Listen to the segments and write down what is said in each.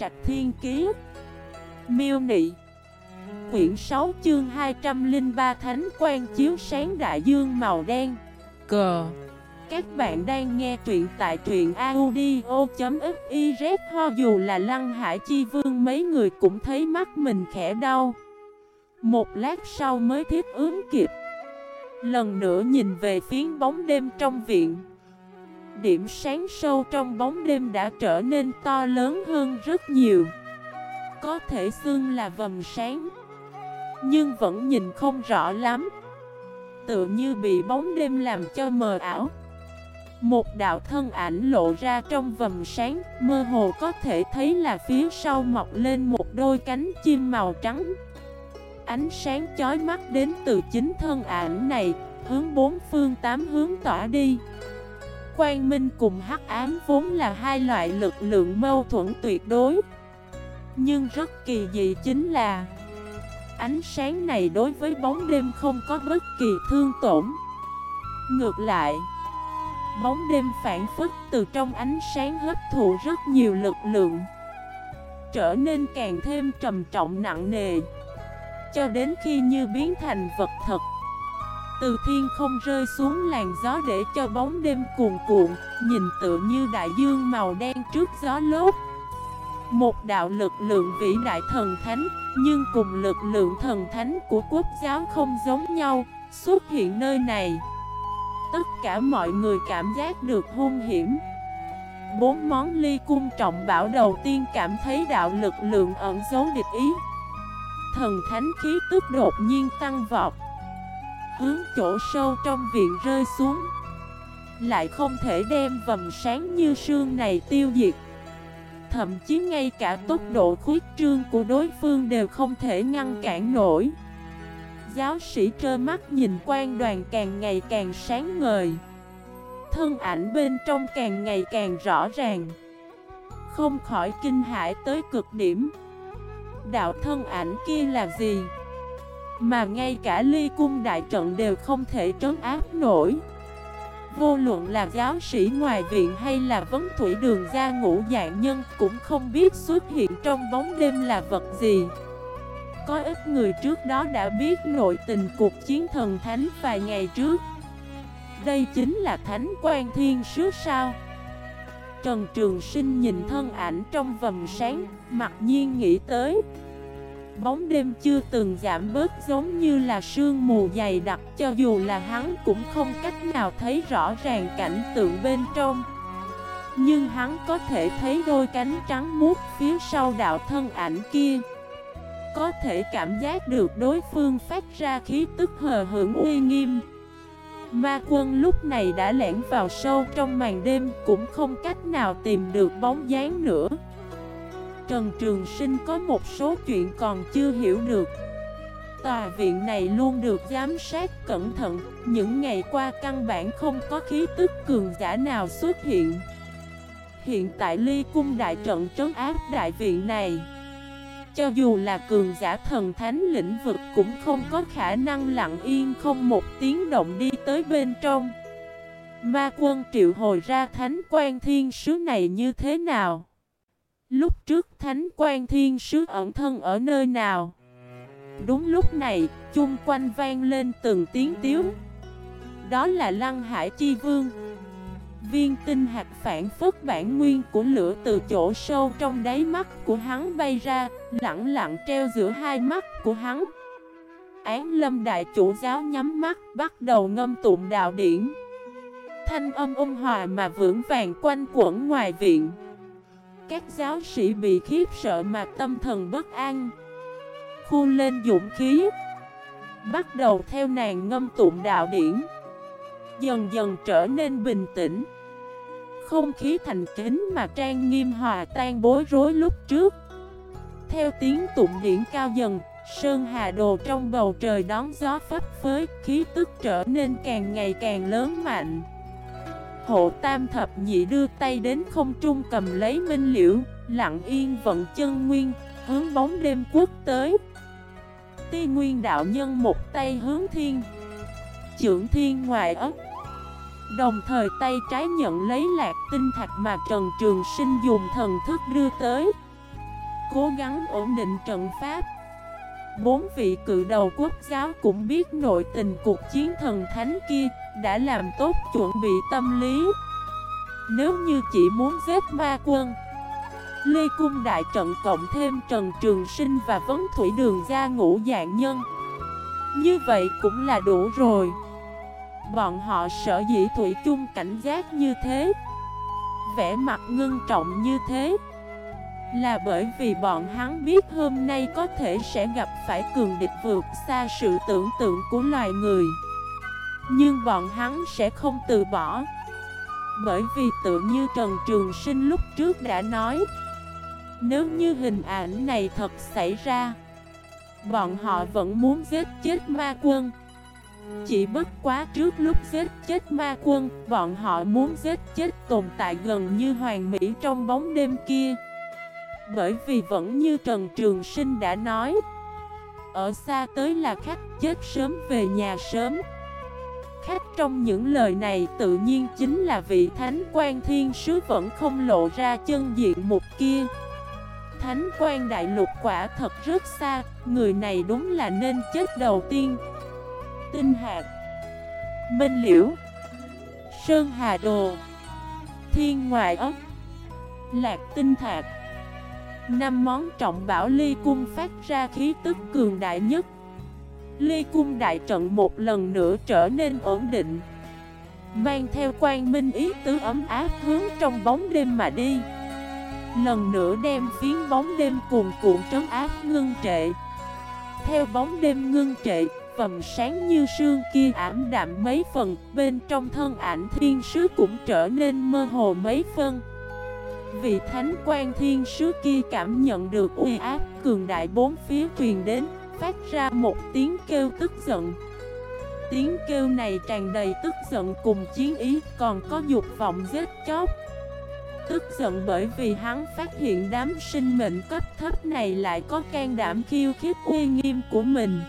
Trạch Thiên Kiế Miêu Nị. Quyển 6 chương 203 Thánh Quan Chiếu Sáng Đại Dương Màu Đen. Cờ Các bạn đang nghe truyện tại truyện audio.xyz Ho. Dù là Lăng Hải Chi Vương, mấy người cũng thấy mắt mình khẽ đau. Một lát sau mới thiết ướm kịp. Lần nữa nhìn về phiến bóng đêm trong viện. Điểm sáng sâu trong bóng đêm đã trở nên to lớn hơn rất nhiều. Có thể xưng là vầm sáng, Nhưng vẫn nhìn không rõ lắm. Tựa như bị bóng đêm làm cho mờ ảo. Một đạo thân ảnh lộ ra trong vầm sáng, Mơ hồ có thể thấy là phía sau mọc lên một đôi cánh chim màu trắng. Ánh sáng chói mắt đến từ chính thân ảnh này, Hướng bốn phương tám hướng tỏa đi. Quang Minh cùng Hắc Ám vốn là hai loại lực lượng mâu thuẫn tuyệt đối. Nhưng rất kỳ dị chính là, Ánh sáng này đối với bóng đêm không có bất kỳ thương tổn. Ngược lại, Bóng đêm phản phức từ trong ánh sáng hấp thụ rất nhiều lực lượng, Trở nên càng thêm trầm trọng nặng nề. Cho đến khi như biến thành vật thật từ thiên không rơi xuống làn gió để cho bóng đêm cuồn cuộn, Nhìn tựa như đại dương màu đen trước gió lốt. Một đạo lực lượng vĩ đại thần thánh, Nhưng cùng lực lượng thần thánh của quốc giáo không giống nhau, Xuất hiện nơi này. Tất cả mọi người cảm giác được hung hiểm. Bốn món ly cung trọng bảo đầu tiên cảm thấy đạo lực lượng ẩn dấu địch ý. Thần thánh khí tức đột nhiên tăng vọt hướng chỗ sâu trong viện rơi xuống. Lại không thể đem vầm sáng như sương này tiêu diệt. Thậm chí ngay cả tốc độ khuyết trương của đối phương đều không thể ngăn cản nổi. Giáo sĩ trơ mắt nhìn quan đoàn càng ngày càng sáng ngời. Thân ảnh bên trong càng ngày càng rõ ràng. Không khỏi kinh hãi tới cực điểm. Đạo thân ảnh kia là gì? Mà ngay cả ly cung đại trận đều không thể trấn áp nổi. Vô luận là giáo sĩ ngoài viện hay là vấn thủy đường gia ngũ dạng nhân cũng không biết xuất hiện trong bóng đêm là vật gì. Có ít người trước đó đã biết nội tình cuộc chiến thần thánh vài ngày trước. Đây chính là thánh quan thiên sứ sao? Trần Trường Sinh nhìn thân ảnh trong vầm sáng, mặc nhiên nghĩ tới. Bóng đêm chưa từng giảm bớt giống như là sương mù dày đặc, Cho dù là hắn cũng không cách nào thấy rõ ràng cảnh tượng bên trong. Nhưng hắn có thể thấy đôi cánh trắng muốt phía sau đạo thân ảnh kia. Có thể cảm giác được đối phương phát ra khí tức hờ hưởng uy nghiêm. Ma quân lúc này đã lẻn vào sâu trong màn đêm, Cũng không cách nào tìm được bóng dáng nữa. Trần Trường Sinh có một số chuyện còn chưa hiểu được. Tòa viện này luôn được giám sát cẩn thận, Những ngày qua căn bản không có khí tức cường giả nào xuất hiện. Hiện tại ly cung đại trận trấn áp đại viện này, Cho dù là cường giả thần thánh lĩnh vực cũng không có khả năng lặng yên không một tiếng động đi tới bên trong. Ma quân triệu hồi ra thánh quan thiên sứ này như thế nào? Lúc trước Thánh quan Thiên Sứ ẩn thân ở nơi nào? Đúng lúc này, chung quanh vang lên từng tiếng tiếu Đó là Lăng Hải Chi Vương. Viên tinh hạt phản phất bản nguyên của lửa từ chỗ sâu trong đáy mắt của hắn bay ra Lặng lặng treo giữa hai mắt của hắn. Án lâm đại chủ giáo nhắm mắt bắt đầu ngâm tụng đạo điển. Thanh âm ôn hòa mà vững vàng quanh quẩn ngoài viện các giáo sĩ bị khiếp sợ mà tâm thần bất an. Khu lên dũng khí. Bắt đầu theo nàng ngâm tụng đạo điển. Dần dần trở nên bình tĩnh. Không khí thành kính mà trang nghiêm hòa tan bối rối lúc trước. Theo tiếng tụng điển cao dần, Sơn hà đồ trong bầu trời đón gió phấp phới, Khí tức trở nên càng ngày càng lớn mạnh. Hộ tam thập nhị đưa tay đến không trung cầm lấy minh liễu, Lặng yên vận chân nguyên, Hướng bóng đêm quốc tới. Ti nguyên đạo nhân một tay hướng thiên, Trưởng thiên ngoài ấp, Đồng thời tay trái nhận lấy lạc tinh thạch mà Trần Trường Sinh dùng thần thức đưa tới. Cố gắng ổn định trận pháp Bốn vị cự đầu quốc giáo cũng biết nội tình cuộc chiến thần thánh kia, Đã làm tốt chuẩn bị tâm lý. Nếu như chỉ muốn giết ma quân, Lê Cung Đại Trận cộng thêm Trần Trường Sinh và Vấn Thủy Đường gia ngũ dạng nhân. Như vậy cũng là đủ rồi. Bọn họ sợ dĩ Thủy chung cảnh giác như thế, Vẻ mặt ngưng trọng như thế là bởi vì bọn hắn biết hôm nay có thể sẽ gặp phải cường địch vượt xa sự tưởng tượng của loài người. Nhưng bọn hắn sẽ không từ bỏ. Bởi vì tự như Trần Trường Sinh lúc trước đã nói Nếu như hình ảnh này thật xảy ra Bọn họ vẫn muốn giết chết ma quân. Chỉ bất quá trước lúc giết chết ma quân, bọn họ muốn giết chết tồn tại gần như hoàng mỹ trong bóng đêm kia. Bởi vì vẫn như Trần Trường Sinh đã nói, ở xa tới là khách chết sớm về nhà sớm. Khách trong những lời này tự nhiên chính là vị Thánh quan Thiên Sứ vẫn không lộ ra chân diện một kia. Thánh quan Đại Lục quả thật rất xa, người này đúng là nên chết đầu tiên. Tinh hạt Minh liễu Sơn hà đồ Thiên ngoại ốc Lạc tinh thạc Năm món trọng bảo ly cung phát ra khí tức cường đại nhất. Ly cung đại trận một lần nữa trở nên ổn định Mang theo quan minh ý tứ ấm áp hướng trong bóng đêm mà đi. Lần nữa đem phiến bóng đêm cuồn cuộn trấn áp ngưng trệ. Theo bóng đêm ngưng trệ vầng sáng như sương kia ảm đạm mấy phần, bên trong thân ảnh thiên sứ cũng trở nên mơ hồ mấy phân. Vị thánh quan thiên sứ kia cảm nhận được uy áp cường đại bốn phía truyền đến, phát ra một tiếng kêu tức giận. Tiếng kêu này tràn đầy tức giận cùng chiến ý, còn có dục vọng giết chóc. Tức giận bởi vì hắn phát hiện đám sinh mệnh cấp thấp này lại có can đảm khiêu khích uy nghiêm của mình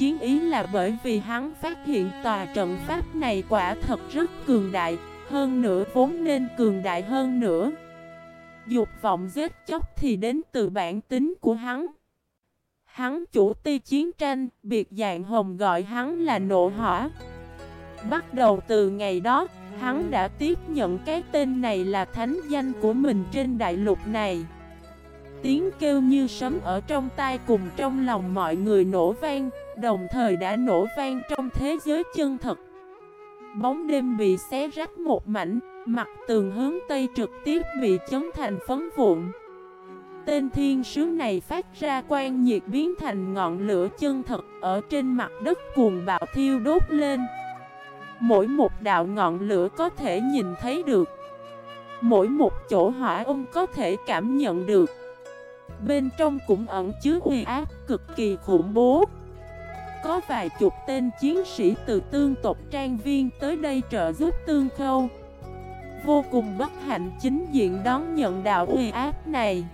chiến ý là bởi vì hắn phát hiện tòa trận pháp này quả thật rất cường đại, hơn nữa vốn nên cường đại hơn nữa. Dục vọng giết chóc thì đến từ bản tính của hắn. Hắn chủ ti chiến tranh, biệt dạng hồng gọi hắn là nộ hỏa. Bắt đầu từ ngày đó, hắn đã tiếp nhận cái tên này là thánh danh của mình trên đại lục này. Tiếng kêu như sấm ở trong tai cùng trong lòng mọi người nổ vang, đồng thời đã nổ vang trong thế giới chân thật. Bóng đêm bị xé rách một mảnh, mặt tường hướng Tây trực tiếp bị chấn thành phấn vụn. Tên thiên sứ này phát ra quang nhiệt biến thành ngọn lửa chân thật ở trên mặt đất cuồng bạo thiêu đốt lên. Mỗi một đạo ngọn lửa có thể nhìn thấy được. Mỗi một chỗ hỏa ông có thể cảm nhận được. Bên trong cũng ẩn chứa uy ác cực kỳ khủng bố có vài chục tên chiến sĩ từ tương tộc trang viên tới đây trợ giúp tương khâu. Vô cùng bất hạnh chính diện đón nhận đạo uy ác này.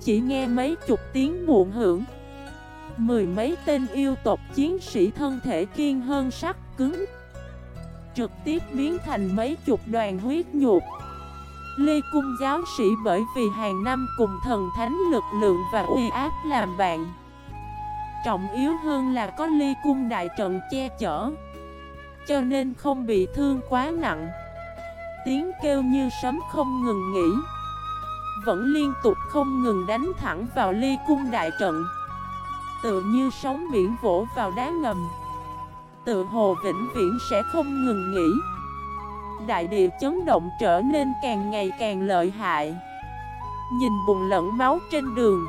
Chỉ nghe mấy chục tiếng muộn hưởng. Mười mấy tên yêu tộc chiến sĩ thân thể kiên hơn sắt cứng. Trực tiếp biến thành mấy chục đoàn huyết nhục. Lê Cung giáo sĩ bởi vì hàng năm cùng thần thánh lực lượng và uy áp làm bạn. Trọng yếu hơn là có ly Cung đại trận che chở, Cho nên không bị thương quá nặng. Tiếng kêu như sấm không ngừng nghỉ, Vẫn liên tục không ngừng đánh thẳng vào ly Cung đại trận. Tự như sóng biển vỗ vào đá ngầm tựa hồ vĩnh viễn sẽ không ngừng nghỉ. Đại địa chấn động trở nên càng ngày càng lợi hại. Nhìn bùn lẫn máu trên đường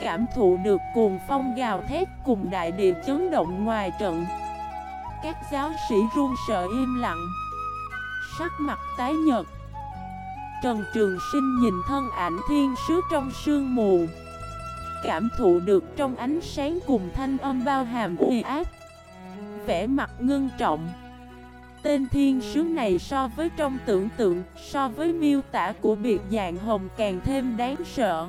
Cảm thụ được cuồng phong gào thét cùng đại địa chấn động ngoài trận. Các giáo sĩ run sợ im lặng. Sắc mặt tái nhợt. Trần Trường Sinh nhìn thân ảnh thiên sứ trong sương mù. Cảm thụ được trong ánh sáng cùng thanh âm bao hàm uy ác. Vẻ mặt ngưng trọng. Tên thiên sứ này so với trong tưởng tượng, so với miêu tả của biệt dạng hồng càng thêm đáng sợ.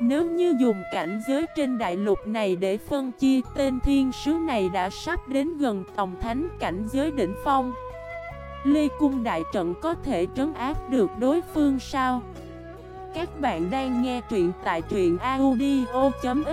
Nếu như dùng cảnh giới trên đại lục này để phân chia, tên thiên sứ này đã sắp đến gần tổng thánh cảnh giới đỉnh phong. Lê Cung Đại Trận có thể trấn áp được đối phương sao? Các bạn đang nghe truyện tại truyện audio.fif